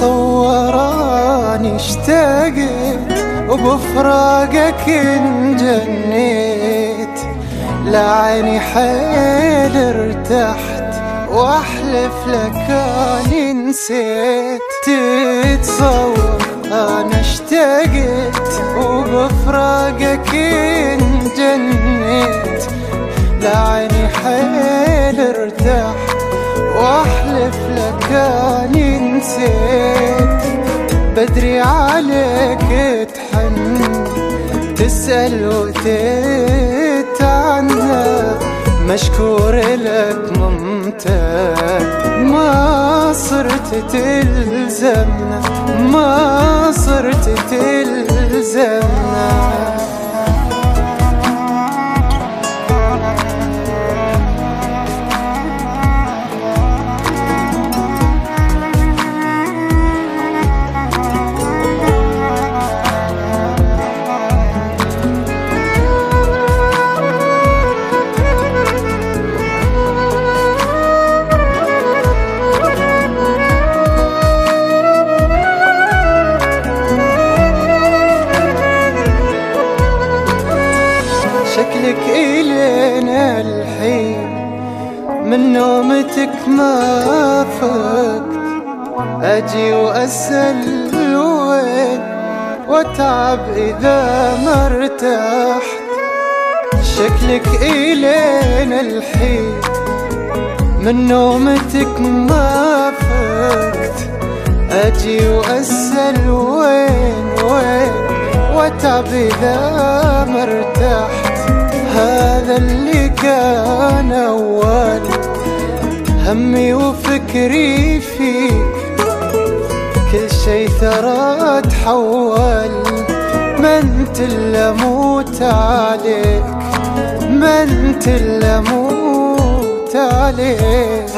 تصوراني اشتقت وبفراقك انجنيت. لعيني حيل ارتحت واحلف لك أني نسيت. تتصور أنا اشتقت وبفراقك انجنيت. لعيني حيل ارتحت وأحلف لك اني نسيت. بدري عليك تحن تسأل وتتعنى مشكور لك ممتن ما صرت تلزمنا ما صرت تلزمنا. الحين من نومتك ما فقت. أجي وأسأل وين؟ وأتعب إذا ما ارتحت. شكلك إلينا الحين من نومتك ما فقت. أجي وأسأل وين وين؟ وأتعب إذا ما ارتحت. هذا اللي كان أول. همي وفكري فيك. كل شي ترى تحول. ما أنت إلا أموت عليك. ما أنت إلا أموت عليك.